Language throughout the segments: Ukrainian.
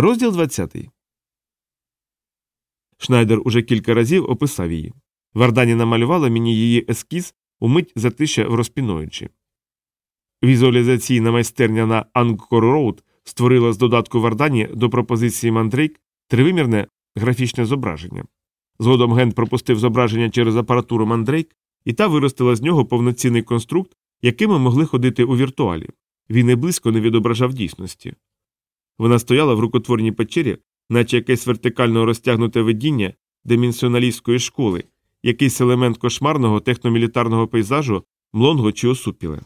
Розділ 20. Шнайдер уже кілька разів описав її. Вардані намалювала мені її ескіз у мить затишшя в розпіноючи. Візуалізаційна майстерня на Ангкор Роуд створила з додатку Вардані до пропозиції Мандрейк тривимірне графічне зображення. Згодом Генд пропустив зображення через апаратуру Мандрейк, і та виростила з нього повноцінний конструкт, яким ми могли ходити у віртуалі. Він і близько не відображав дійсності. Вона стояла в рукотворній печері, наче якесь вертикально розтягнуте видіння демінсіоналістської школи, якийсь елемент кошмарного техномілітарного пейзажу, млонго чи осупіле.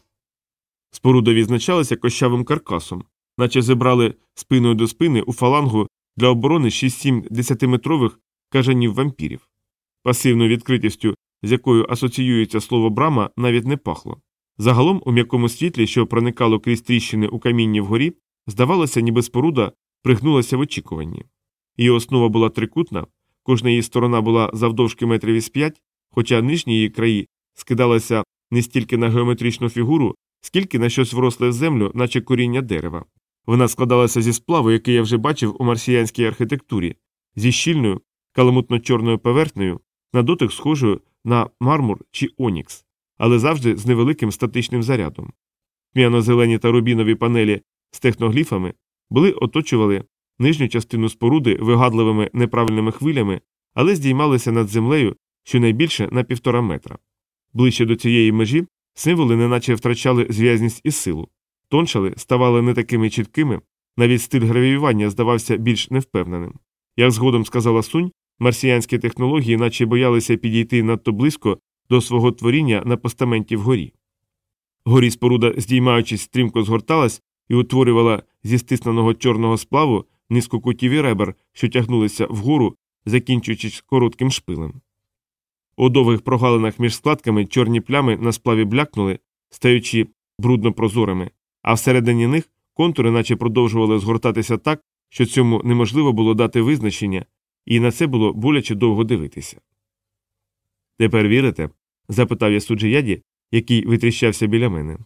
Споруда відзначалася кощавим каркасом, наче зібрали спиною до спини у фалангу для оборони 6-7 десятиметрових кажанів вампірів. Пасивною відкритістю, з якою асоціюється слово брама, навіть не пахло. Загалом, у м'якому світлі, що проникало крізь тріщини у камінні вгорі, здавалося, ніби споруда пригнулася в очікуванні. Її основа була трикутна, кожна її сторона була завдовжки метрів із п'ять, хоча нижні її краї скидалися не стільки на геометричну фігуру, скільки на щось вросле в землю, наче коріння дерева. Вона складалася зі сплаву, який я вже бачив у марсіянській архітектурі, зі щільною, каламутно-чорною поверхнею, на дотик схожою на мармур чи онікс, але завжди з невеликим статичним зарядом. П'яно-зелені та рубінові панелі з техногліфами були оточували нижню частину споруди вигадливими неправильними хвилями, але здіймалися над землею щонайбільше на півтора метра. Ближче до цієї межі символи неначе втрачали зв'язність і силу, тоншали, ставали не такими чіткими, навіть стиль гравіювання здавався більш невпевненим. Як згодом сказала Сунь, марсіянські технології наче боялися підійти надто близько до свого творіння на постаменті вгорі. Горі споруда, здіймаючись, стрімко згорталась і утворювала зі стисненого чорного сплаву низку кутів і ребер, що тягнулися вгору, закінчуючись коротким шпилем. У довгих прогалинах між складками чорні плями на сплаві блякнули, стаючи брудно прозорими, а всередині них контури наче продовжували згортатися так, що цьому неможливо було дати визначення, і на це було боляче довго дивитися. Тепер вірите? запитав я суджияді, який витріщався біля мене.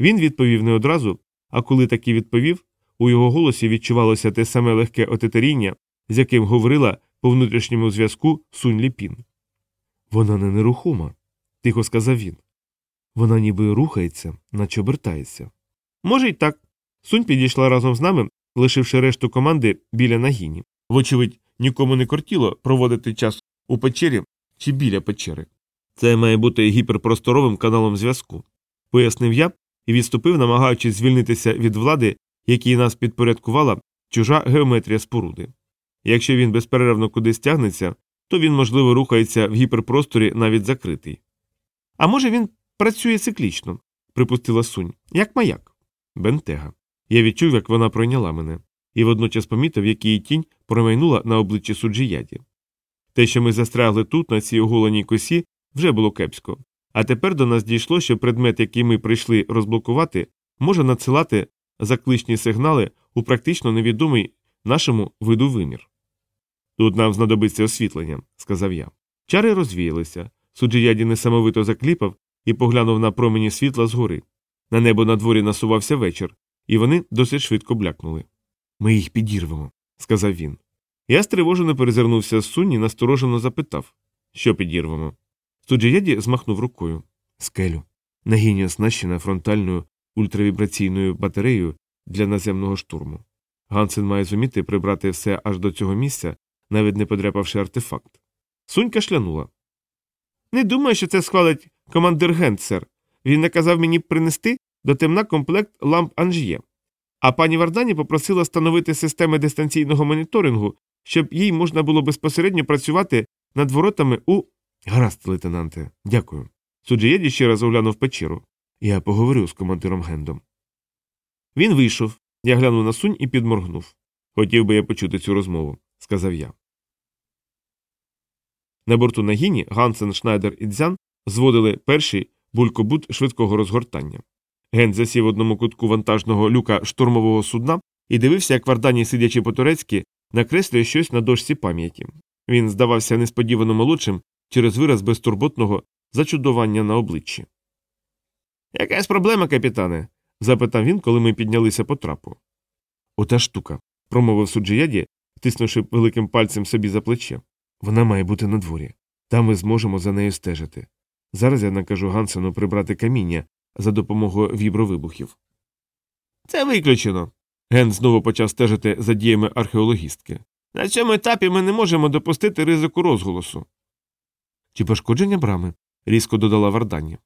Він відповів не одразу, а коли таки відповів, у його голосі відчувалося те саме легке отетеріння, з яким говорила по внутрішньому зв'язку Сунь Ліпін. Вона не нерухома, тихо сказав він. Вона ніби рухається, наче обертається. Може, й так. Сунь підійшла разом з нами, лишивши решту команди біля нагіні. Вочевидь, нікому не кортіло проводити час у печері чи біля печери. Це має бути гіперпросторовим каналом зв'язку, пояснив я і відступив, намагаючись звільнитися від влади, якій нас підпорядкувала чужа геометрія споруди. Якщо він безперервно кудись тягнеться, то він, можливо, рухається в гіперпросторі навіть закритий. А може, він працює циклічно, припустила сунь, як маяк. Бентега. Я відчув, як вона пройняла мене, і водночас помітив, як її тінь промайнула на обличчі суджіяді. Те, що ми застрягли тут, на цій оголеній косі, вже було кепсько. А тепер до нас дійшло, що предмет, який ми прийшли розблокувати, може надсилати закличні сигнали у практично невідомий нашому виду вимір. Тут нам знадобиться освітлення, сказав я. Чари розвіялися. Суджіяді несамовито закліпав і поглянув на промені світла згори. На небо на дворі насувався вечір, і вони досить швидко блякнули. Ми їх підірвемо, сказав він. Я стривожено перезирнувся з сунні, насторожено запитав що підірвемо. Суджіяді змахнув рукою. Скелю. Нагіння оснащена фронтальною ультравібраційною батареєю для наземного штурму. Гансен має зуміти прибрати все аж до цього місця, навіть не подряпавши артефакт. Сунь кашлянула. Не думаю, що це схвалить командир Гент. Він наказав мені принести до темна комплект ламп Анж'є. А пані Вардані попросила встановити системи дистанційного моніторингу, щоб їй можна було безпосередньо працювати над воротами у. Гаразд, лейтенанте, дякую. Суджієді ще раз оглянув печеру. Я поговорю з командиром Гендом. Він вийшов. Я глянув на сунь і підморгнув. Хотів би я почути цю розмову, сказав я. На борту Нагіні Гансен, Шнайдер і Дзян зводили перший булькобут швидкого розгортання. Ген засів в одному кутку вантажного люка штурмового судна і дивився, як Вардані, сидячи по турецьки, накреслює щось на дошці пам'яті. Він здавався несподівано молодшим через вираз безтурботного зачудування на обличчі. Якась проблема, капітане? запитав він, коли ми піднялися по трапу. Ота штука. промовив суджияді, тиснувши великим пальцем собі за плече. Вона має бути на дворі. Там ми зможемо за нею стежити. Зараз я накажу Гансену прибрати каміння за допомогою вібровибухів. Це виключено. Ген знову почав стежити за діями археологістки. На цьому етапі ми не можемо допустити ризику розголосу. Чи пошкодження брами? різко додала Вардані.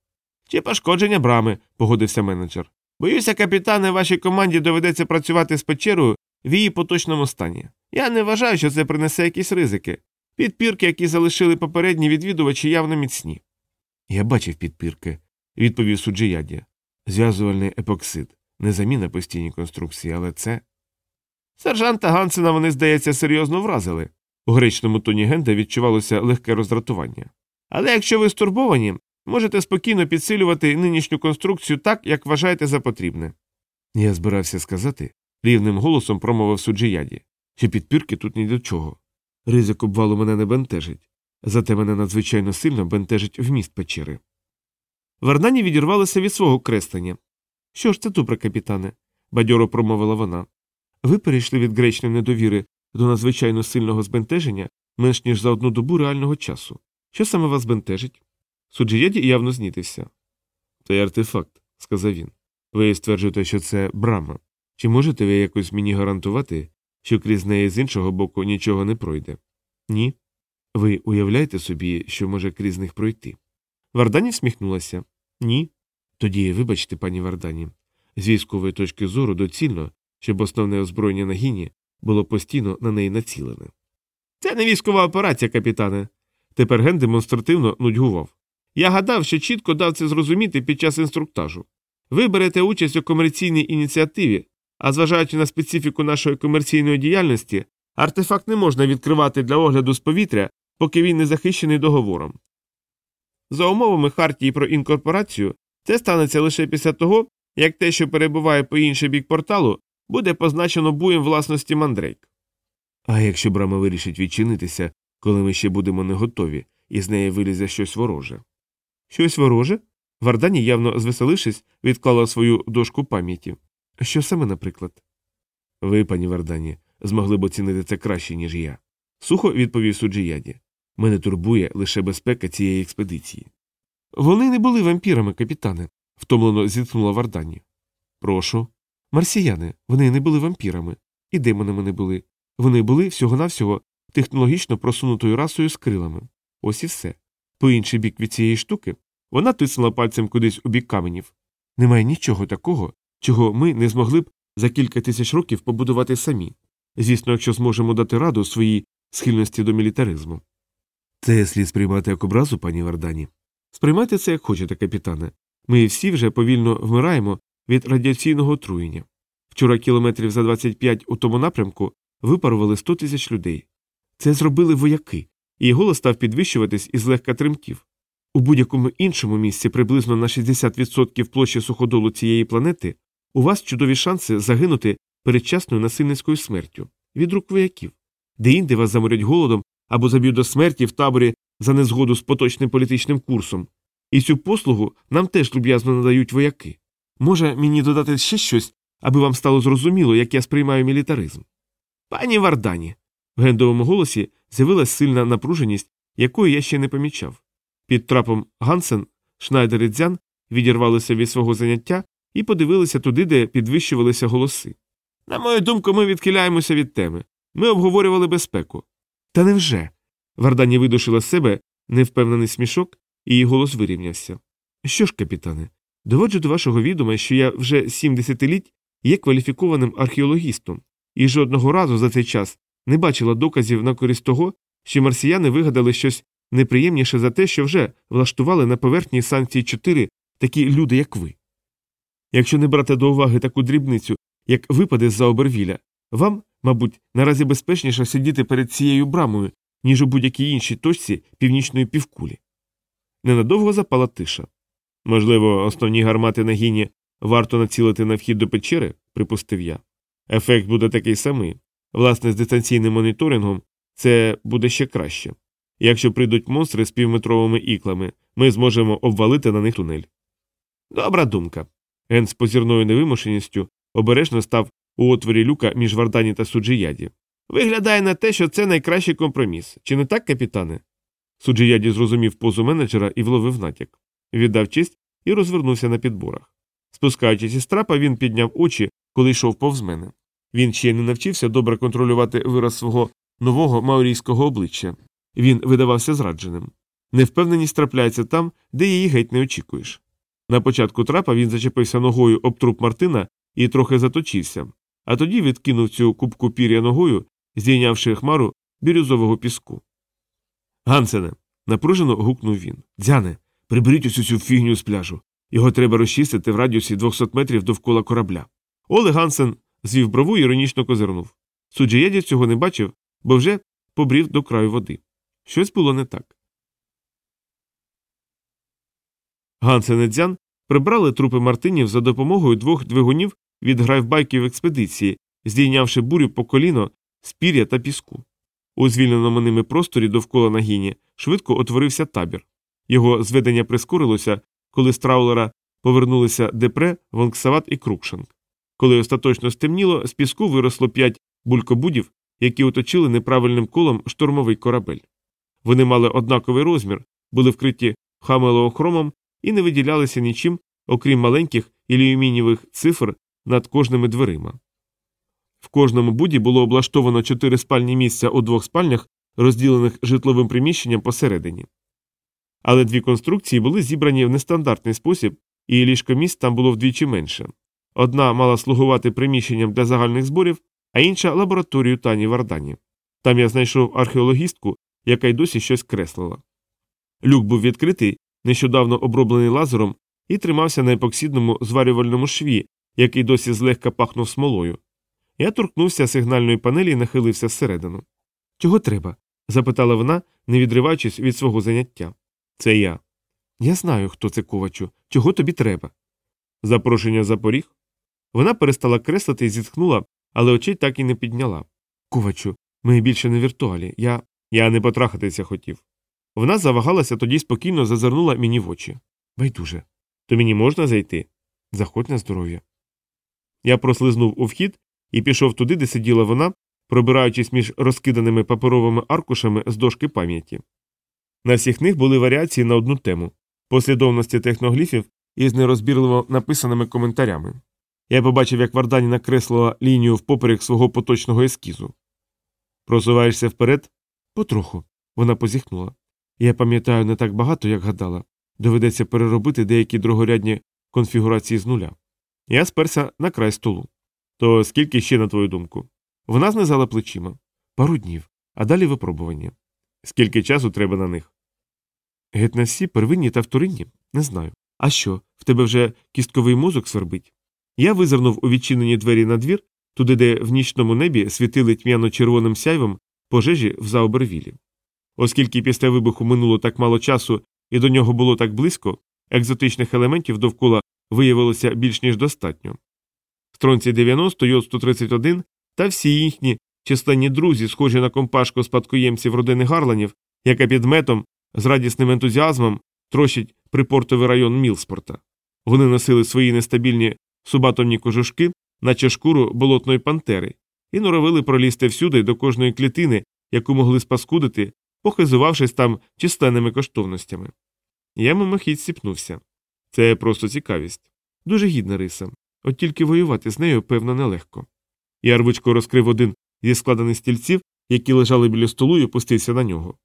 Чи пошкодження брами, погодився менеджер. Боюся, капітане, вашій команді доведеться працювати з печерою в її поточному стані. Я не вважаю, що це принесе якісь ризики. Підпірки, які залишили попередні відвідувачі, явно міцні. Я бачив підпірки, відповів суджияді. Зв'язувальний епоксид. Не заміна постійній конструкції, але це. Сержанта Гансена вони, здається, серйозно вразили. У гречному тоні Генда відчувалося легке роздратування. Але якщо ви стурбовані, можете спокійно підсилювати нинішню конструкцію так, як вважаєте за потрібне. Я збирався сказати, рівним голосом промовив суджияді, що підпірки тут ні до чого. Ризик обвалу мене не бентежить, зате мене надзвичайно сильно бентежить вміст печери. Варнані відірвалася від свого креслення. Що ж це добре, капітане? бадьоро промовила вона. Ви перейшли від гречної недовіри до надзвичайно сильного збентеження менш ніж за одну добу реального часу. Що саме вас бентежить? Суджієді явно знітився. Той артефакт, сказав він. Ви стверджуєте, що це брама. Чи можете ви якось мені гарантувати, що крізь неї з іншого боку нічого не пройде? Ні. Ви уявляєте собі, що може крізь них пройти? Вардані всміхнулася. Ні. Тоді, вибачте, пані Вардані, з військової точки зору доцільно, щоб основне озброєння на гіні було постійно на неї націлене. Це не військова операція, капітане. Тепер Ген демонстративно нудьгував. Я гадав, що чітко дав це зрозуміти під час інструктажу. Ви берете участь у комерційній ініціативі, а зважаючи на специфіку нашої комерційної діяльності, артефакт не можна відкривати для огляду з повітря, поки він не захищений договором. За умовами Хартії про інкорпорацію, це станеться лише після того, як те, що перебуває по інший бік порталу, буде позначено буєм власності мандрейк. А якщо брама вирішить відчинитися, коли ми ще будемо не готові, і з неї вилізе щось вороже. Щось вороже? Вардані, явно звеселившись, відклала свою дошку пам'яті. Що саме, наприклад? Ви, пані Вардані, змогли б оцінити це краще, ніж я. Сухо відповів суджияді. Мене турбує лише безпека цієї експедиції. Вони не були вампірами, капітане, втомлено зітхнула Вардані. Прошу. Марсіяни, вони не були вампірами, і демонами не були. Вони були всього навсього технологічно просунутою расою з крилами. Ось і все. По інший бік від цієї штуки вона тиснула пальцем кудись у бік каменів. Немає нічого такого, чого ми не змогли б за кілька тисяч років побудувати самі. Звісно, якщо зможемо дати раду своїй схильності до мілітаризму. Це слід сприймати як образу, пані Вардані. Сприймайте це як хочете, капітане. Ми всі вже повільно вмираємо від радіаційного отруєння. Вчора кілометрів за 25 у тому напрямку випарували 100 тисяч людей. Це зробили вояки, і голос став підвищуватись і злегка тремтів. У будь-якому іншому місці, приблизно на 60% площі суходолу цієї планети, у вас чудові шанси загинути передчасною насильницькою смертю від рук вояків, де інде вас заморять голодом або заб'ють до смерті в таборі за незгоду з поточним політичним курсом. І цю послугу нам теж люб'язно надають вояки. Може мені додати ще щось, аби вам стало зрозуміло, як я сприймаю мілітаризм. Пані Вардані. В гендовому голосі з'явилась сильна напруженість, якої я ще не помічав. Під трапом Гансен, Шнайдер і Дзян відірвалися від свого заняття і подивилися туди, де підвищувалися голоси. На мою думку, ми відхиляємося від теми. Ми обговорювали безпеку. Та невже? Вардані видушила з себе невпевнений смішок, і її голос вирівнявся. Що ж, капітане, доводжу до вашого відома, що я вже сім десятиліть є кваліфікованим археологістом, і жодного разу за цей час не бачила доказів на користь того, що марсіяни вигадали щось неприємніше за те, що вже влаштували на поверхні санкції 4 такі люди, як ви. Якщо не брати до уваги таку дрібницю, як випади з за обервіля, вам, мабуть, наразі безпечніше сидіти перед цією брамою, ніж у будь-якій іншій точці північної півкулі. Ненадовго запала тиша. Можливо, основні гармати на гіні варто націлити на вхід до печери, припустив я. Ефект буде такий самий. Власне, з дистанційним моніторингом це буде ще краще. Якщо прийдуть монстри з півметровими іклами, ми зможемо обвалити на них тунель. Добра думка. Ген з позірною невимушеністю обережно став у отворі люка між Вардані та Суджияді. Виглядає на те, що це найкращий компроміс. Чи не так, капітане? Суджияді зрозумів позу менеджера і вловив натяк. Віддав честь і розвернувся на підборах. Спускаючись із трапа, він підняв очі, коли йшов повз мене. Він ще не навчився добре контролювати вираз свого нового маорійського обличчя. Він видавався зрадженим. Невпевненість трапляється там, де її геть не очікуєш. На початку трапа він зачепився ногою об труп Мартина і трохи заточився, а тоді відкинув цю кубку пір'я ногою, здійнявши хмару бірюзового піску. Гансене. напружено гукнув він. Дзяне, приберіть усю цю фігню з пляжу. Його треба розчистити в радіусі 200 метрів довкола корабля. Оле Гансен звів брову і іронічно козирнув. Суджієдів цього не бачив, бо вже побрів до краю води. Щось було не так. Гансен і Дзян прибрали трупи мартинів за допомогою двох двигунів від грайвбайків експедиції, здійнявши бурю по коліно з пір'я та піску. У звільненому ними просторі довкола нагіні швидко отворився табір. Його зведення прискорилося, коли з траулера повернулися Депре, Вонксават і Крукшанг. Коли остаточно стемніло, з піску виросло п'ять булькобудів, які оточили неправильним колом штурмовий корабель. Вони мали однаковий розмір, були вкриті хамелоохромом і не виділялися нічим, окрім маленьких ілюмінієвих цифр над кожними дверима. В кожному буді було облаштовано чотири спальні місця у двох спальнях, розділених житловим приміщенням посередині. Але дві конструкції були зібрані в нестандартний спосіб, і ліжкомісць там було вдвічі менше. Одна мала слугувати приміщенням для загальних зборів, а інша лабораторію Тані Вардані. Там я знайшов археологістку, яка й досі щось креслила. Люк був відкритий, нещодавно оброблений лазером, і тримався на епоксидному зварювальному шві, який досі злегка пахнув смолою. Я торкнувся сигнальної панелі і нахилився всередину. Чого треба? запитала вона, не відриваючись від свого заняття. Це я. Я знаю, хто це ковачу. Чого тобі треба? Запрошення за поріг? Вона перестала креслити і зітхнула, але очей так і не підняла. Ковачу, ми більше не віртуалі. Я. Я не потрахатися хотів. Вона завагалася, тоді спокійно зазирнула мені в очі. Байдуже. То мені можна зайти? Заходь на здоров'я. Я прослизнув у вхід і пішов туди, де сиділа вона, пробираючись між розкиданими паперовими аркушами з дошки пам'яті. На всіх них були варіації на одну тему послідовності техногліфів із нерозбірливо написаними коментарями. Я побачив, як Вардані накреслила лінію впоперек свого поточного ескізу. Просуваєшся вперед? Потроху. Вона позіхнула. Я пам'ятаю не так багато, як гадала. Доведеться переробити деякі другорядні конфігурації з нуля. Я сперся на край столу. То скільки ще, на твою думку? Вона знизала плечима. Пару днів, а далі випробування. Скільки часу треба на них? Геть на всі первинні та вторинні? Не знаю. А що, в тебе вже кістковий мозок свербить? Я визирнув у відчинені двері на двір, туди, де в нічному небі світили тьмяно-червоним сяйвом пожежі в Заобервілі. Оскільки після вибуху минуло так мало часу і до нього було так близько, екзотичних елементів довкола виявилося більш ніж достатньо. Стронці 90, йод 131 та всі їхні численні друзі, схожі на компашку спадкоємців родини Гарланів, яка під метом з радісним ентузіазмом трощить припортовий район Мілспорта. Вони носили свої нестабільні субатомні кожушки, наче шкуру болотної пантери, і норовили пролізти всюди до кожної клітини, яку могли спаскудити, похизувавшись там численними коштовностями. Я мимохідь сіпнувся. Це просто цікавість. Дуже гідна риса. От тільки воювати з нею, певно, нелегко. Я рвучко розкрив один зі складених стільців, які лежали біля столу, і опустився на нього.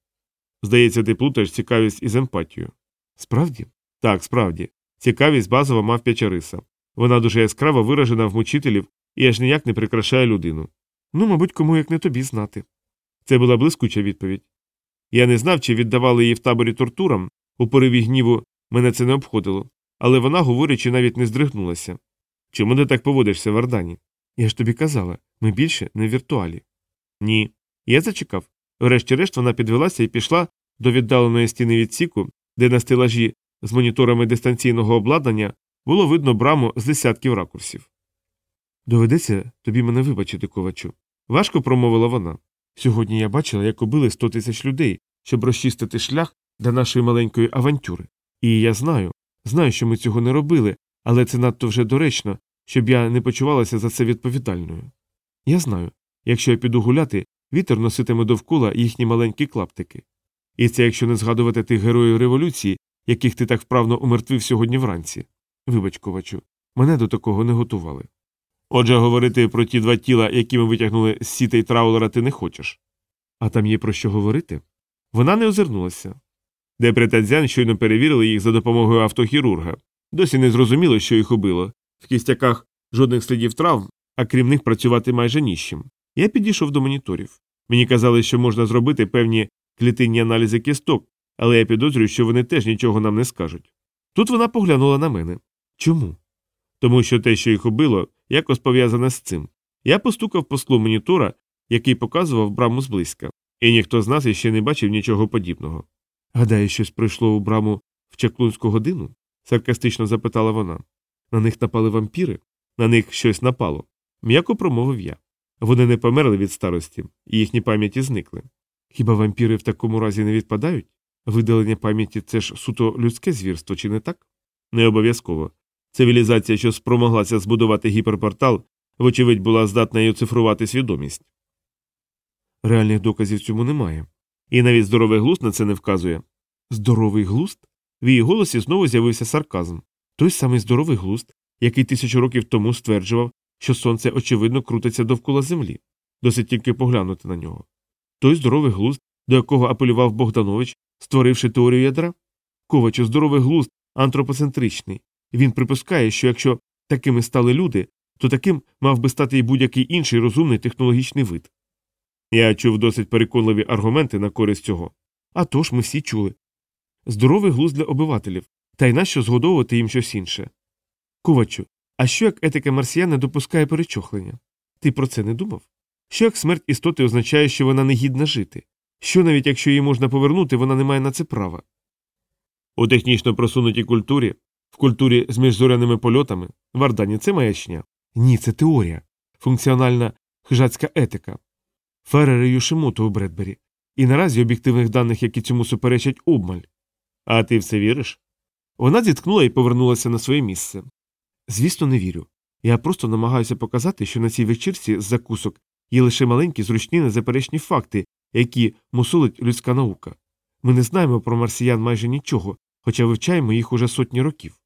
Здається, ти плутаєш цікавість із емпатією. Справді? Так, справді. Цікавість базова мавпяча риса. Вона дуже яскраво виражена в мучителів і аж ніяк не прикрашає людину. Ну, мабуть, кому як не тобі знати. Це була блискуча відповідь. Я не знав, чи віддавали її в таборі тортурам, у пориві гніву мене це не обходило, але вона, говорячи, навіть не здригнулася. Чому ти так поводишся, Вардані? Я ж тобі казала, ми більше не в віртуалі. Ні. Я зачекав. Врешті-решт вона підвелася і пішла до віддаленої стіни відсіку, де на стелажі з моніторами дистанційного обладнання було видно браму з десятків ракурсів. Доведеться тобі мене вибачити, ковачу. Важко промовила вона. Сьогодні я бачила, як убили сто тисяч людей, щоб розчистити шлях для нашої маленької авантюри. І я знаю, знаю, що ми цього не робили, але це надто вже доречно, щоб я не почувалася за це відповідальною. Я знаю, якщо я піду гуляти, вітер носитиме довкола їхні маленькі клаптики. І це якщо не згадувати тих героїв революції, яких ти так вправно умертвив сьогодні вранці. Вибач, ковачу, мене до такого не готували. Отже, говорити про ті два тіла, які ми витягнули з сітей траулера, ти не хочеш. А там є про що говорити? Вона не озирнулася. Депре та Дзян щойно перевірили їх за допомогою автохірурга. Досі не зрозуміло, що їх убило. В кістяках жодних слідів травм, а крім них працювати майже ніщим. Я підійшов до моніторів. Мені казали, що можна зробити певні клітинні аналізи кісток, але я підозрюю, що вони теж нічого нам не скажуть. Тут вона поглянула на мене. Чому? Тому що те, що їх убило, якось пов'язане з цим. Я постукав по склу монітора, який показував браму зблизька, і ніхто з нас іще не бачив нічого подібного. Гадаю, щось пройшло у браму в чаклунську годину? саркастично запитала вона. На них напали вампіри, на них щось напало. М'яко промовив я. Вони не померли від старості, і їхні пам'яті зникли. Хіба вампіри в такому разі не відпадають? Видалення пам'яті це ж суто людське звірство, чи не так? Не обов'язково. Цивілізація, що спромоглася збудувати гіперпортал, вочевидь, була здатна й оцифрувати свідомість. Реальних доказів цьому немає. І навіть здоровий глузд на це не вказує. Здоровий глузд? В її голосі знову з'явився сарказм. Той самий здоровий глузд, який тисячу років тому стверджував, що сонце очевидно крутиться довкола землі. Досить тільки поглянути на нього. Той здоровий глузд, до якого апелював Богданович, створивши теорію ядра? Ковачу, здоровий глузд антропоцентричний. Він припускає, що якщо такими стали люди, то таким мав би стати і будь-який інший розумний технологічний вид. Я чув досить переконливі аргументи на користь цього. А тож ми всі чули. Здоровий глузд для обивателів, та й нащо згодовувати їм щось інше. Ковачу, а що як етика марсіян не допускає перечохлення? Ти про це не думав? Що як смерть істоти означає, що вона не гідна жити? Що навіть якщо її можна повернути, вона не має на це права? У технічно просунутій культурі, в культурі з міжзоряними польотами, в Ардані це маячня. Ні, це теорія, функціональна хижацька етика. Феррер і Юшимото у Бредбері. І наразі об'єктивних даних, які цьому суперечать, обмаль. А ти в це віриш? Вона зіткнула і повернулася на своє місце. Звісно, не вірю. Я просто намагаюся показати, що на цій вечірці з закусок є лише маленькі зручні незаперечні факти, які мусолить людська наука. Ми не знаємо про марсіян майже нічого, хоча вивчаємо їх уже сотні років.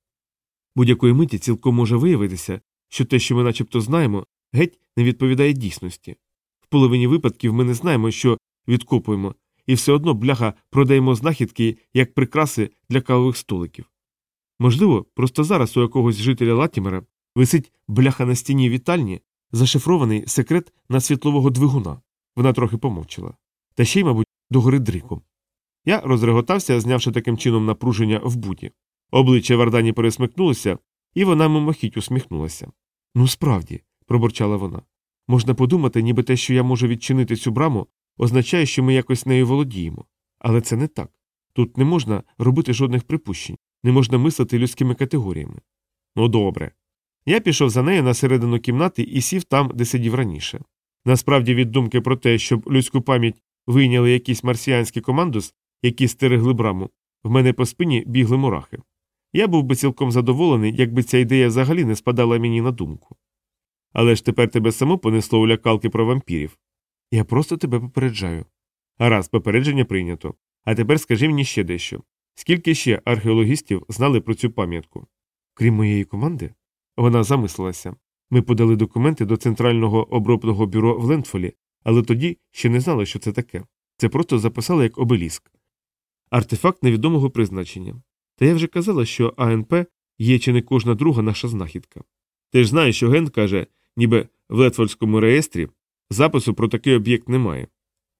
Будь-якої миті цілком може виявитися, що те, що ми начебто знаємо, геть не відповідає дійсності. В половині випадків ми не знаємо, що відкопуємо, і все одно бляха продаємо знахідки як прикраси для кавових столиків. Можливо, просто зараз у якогось жителя Латімера висить бляха на стіні вітальні, зашифрований секрет на світлового двигуна. Вона трохи помовчала. Та ще й, мабуть, догори дриком. Я розреготався, знявши таким чином напруження в буті. Обличчя Вардані пересмикнулося, і вона мимохідь усміхнулася. Ну, справді, пробурчала вона. Можна подумати, ніби те, що я можу відчинити цю браму, означає, що ми якось нею володіємо. Але це не так. Тут не можна робити жодних припущень, не можна мислити людськими категоріями. Ну, добре. Я пішов за нею на середину кімнати і сів там, де сидів раніше. Насправді, від думки про те, щоб людську пам'ять вийняли якісь марсіанські командос, які стерегли браму, в мене по спині бігли мурахи. Я був би цілком задоволений, якби ця ідея взагалі не спадала мені на думку. Але ж тепер тебе само понесло у лякалки про вампірів. Я просто тебе попереджаю. Гаразд, попередження прийнято. А тепер скажи мені ще дещо. Скільки ще археологістів знали про цю пам'ятку? Крім моєї команди? Вона замислилася. Ми подали документи до центрального обробного бюро в Лендфолі, але тоді ще не знали, що це таке. Це просто записали як обеліск. Артефакт невідомого призначення. Та я вже казала, що АНП є чи не кожна друга наша знахідка. Ти ж знаєш, що Ген каже, ніби в Летфольському реєстрі запису про такий об'єкт немає.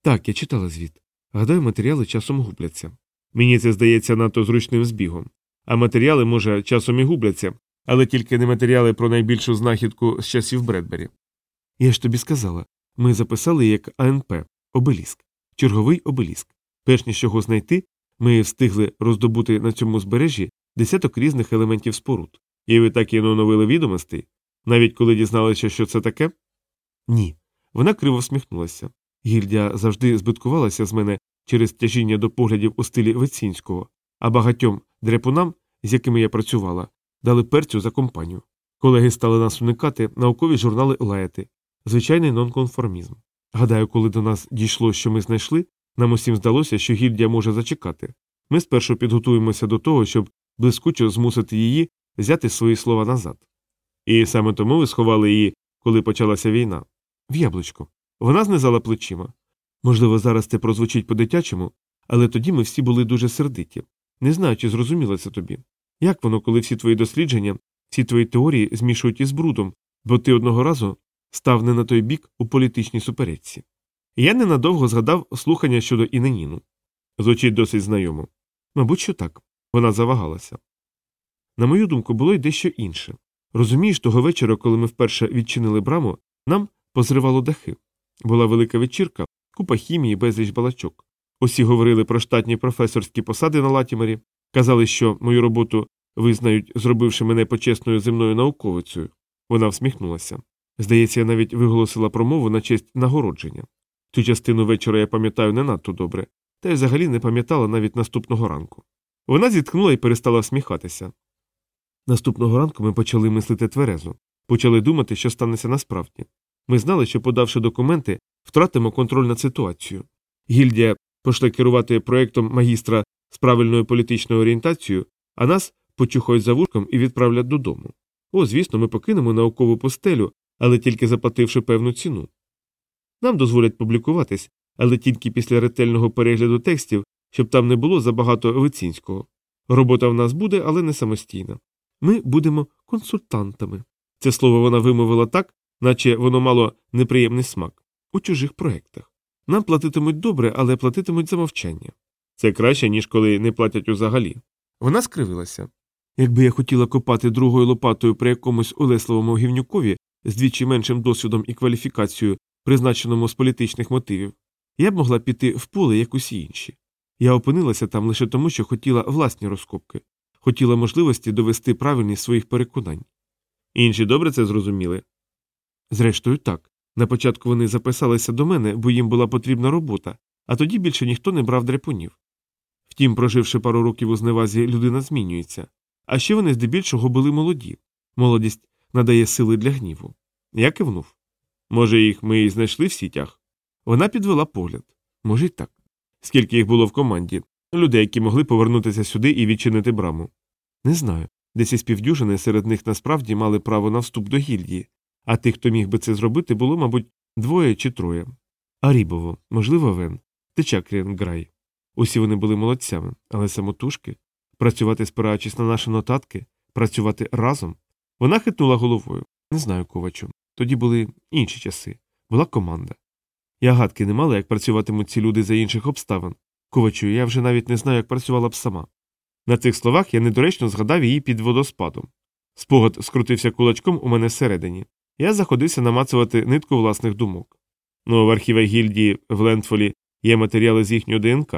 Так, я читала звіт. Гадаю, матеріали часом губляться. Мені це здається надто зручним збігом. А матеріали, може, часом і губляться, але тільки не матеріали про найбільшу знахідку з часів Бредбері. Я ж тобі сказала ми записали як АНП обеліск, черговий обеліск. Перш ніж його знайти, ми встигли роздобути на цьому збережжі десяток різних елементів споруд. І ви так і не оновили відомостей, навіть коли дізналися, що це таке? Ні. Вона криво всміхнулася. Гільдія завжди збиткувалася з мене через тяжіння до поглядів у стилі Вецінського, а багатьом дрепунам, з якими я працювала, дали перцю за компанію. Колеги стали нас уникати, наукові журнали лаяти, звичайний нонконформізм. Гадаю, коли до нас дійшло, що ми знайшли, нам усім здалося, що гільдія може зачекати. Ми спершу підготуємося до того, щоб блискуче змусити її взяти свої слова назад. І саме тому ви сховали її, коли почалася війна. В яблучко. Вона знизала плечима. Можливо, зараз це прозвучить по-дитячому, але тоді ми всі були дуже сердиті. Не знаю, чи зрозуміло це тобі. Як воно, коли всі твої дослідження, всі твої теорії змішують із брудом, бо ти одного разу став не на той бік у політичній суперечці. Я ненадовго згадав слухання щодо Іненіну. Звучить досить знайомо. Мабуть, що так. Вона завагалася. На мою думку, було й дещо інше. Розумієш, того вечора, коли ми вперше відчинили браму, нам позривало дахи. Була велика вечірка, купа хімії, безліч балачок. Усі говорили про штатні професорські посади на Латімері, казали, що мою роботу визнають, зробивши мене почесною земною науковицею. Вона всміхнулася. Здається, я навіть виголосила промову на честь нагородження. Цю частину вечора я пам'ятаю не надто добре, та й взагалі не пам'ятала навіть наступного ранку. Вона зітхнула і перестала всміхатися. Наступного ранку ми почали мислити тверезо, почали думати, що станеться насправді. Ми знали, що, подавши документи, втратимо контроль над ситуацією. Гільдія пошле керувати проєктом магістра з правильною політичною орієнтацією, а нас почухають за вушком і відправлять додому. О, звісно, ми покинемо наукову постелю, але тільки заплативши певну ціну. Нам дозволять публікуватись, але тільки після ретельного перегляду текстів, щоб там не було забагато вицінського. Робота в нас буде, але не самостійна. Ми будемо консультантами. Це слово вона вимовила так, наче воно мало неприємний смак у чужих проєктах. Нам платитимуть добре, але платитимуть за мовчання. Це краще, ніж коли не платять узагалі. Вона скривилася. Якби я хотіла копати другою лопатою при якомусь улесливому гівнюкові з двічі меншим досвідом і кваліфікацією, призначеному з політичних мотивів, я б могла піти в поле, як усі інші. Я опинилася там лише тому, що хотіла власні розкопки, хотіла можливості довести правильність своїх переконань. Інші добре це зрозуміли. Зрештою, так. На початку вони записалися до мене, бо їм була потрібна робота, а тоді більше ніхто не брав дрепунів. Втім, проживши пару років у зневазі, людина змінюється. А ще вони здебільшого були молоді. Молодість надає сили для гніву. Я кивнув. Може, їх ми і знайшли в сітях? Вона підвела погляд. Може, й так. Скільки їх було в команді, людей, які могли повернутися сюди і відчинити браму. Не знаю. Десь із півдюжини серед них насправді мали право на вступ до гільдії, а тих, хто міг би це зробити, було, мабуть, двоє чи троє. Арібово, можливо, Вен, Течакріен Грай. Усі вони були молодцями, але самотужки, працювати спираючись на наші нотатки, працювати разом. Вона хитнула головою. Не знаю, ковачу. Тоді були інші часи, була команда. Я гадки не мала, як працюватимуть ці люди за інших обставин. Ковачу, я вже навіть не знаю, як працювала б сама. На цих словах я недоречно згадав її під водоспадом. Спогад скрутився кулачком у мене всередині. Я заходився намацувати нитку власних думок. Ну, в архівах гільдії в Лендфолі є матеріали з їхнього ДНК.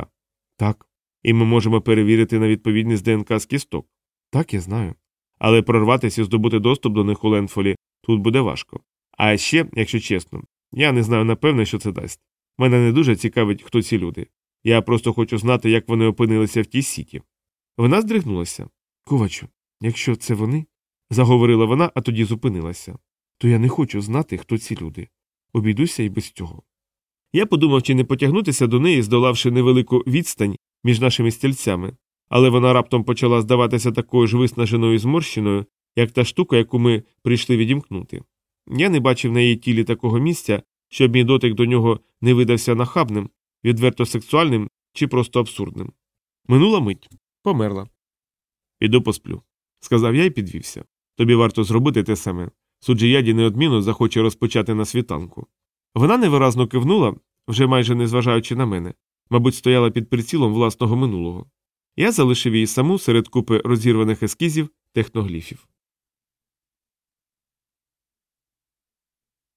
Так. І ми можемо перевірити на відповідність ДНК з кісток. Так, я знаю. Але прорватися і здобути доступ до них у Лендфолі тут буде важко. А ще, якщо чесно, я не знаю напевне, що це дасть. Мене не дуже цікавить, хто ці люди. Я просто хочу знати, як вони опинилися в тій сіті. Вона здригнулася. Ковачу, якщо це вони, заговорила вона, а тоді зупинилася, то я не хочу знати, хто ці люди. Обійдуся і без цього. Я подумав, чи не потягнутися до неї, здолавши невелику відстань між нашими стільцями, але вона раптом почала здаватися такою ж виснаженою і зморщеною, як та штука, яку ми прийшли відімкнути. Я не бачив на її тілі такого місця, щоб мій дотик до нього не видався нахабним, відверто сексуальним чи просто абсурдним. Минула мить померла. Піду посплю, сказав я і підвівся. Тобі варто зробити те саме. Суджияді неодмінно захоче розпочати на світанку. Вона невиразно кивнула, вже майже не зважаючи на мене, мабуть, стояла під прицілом власного минулого. Я залишив її саму серед купи розірваних ескізів техногліфів.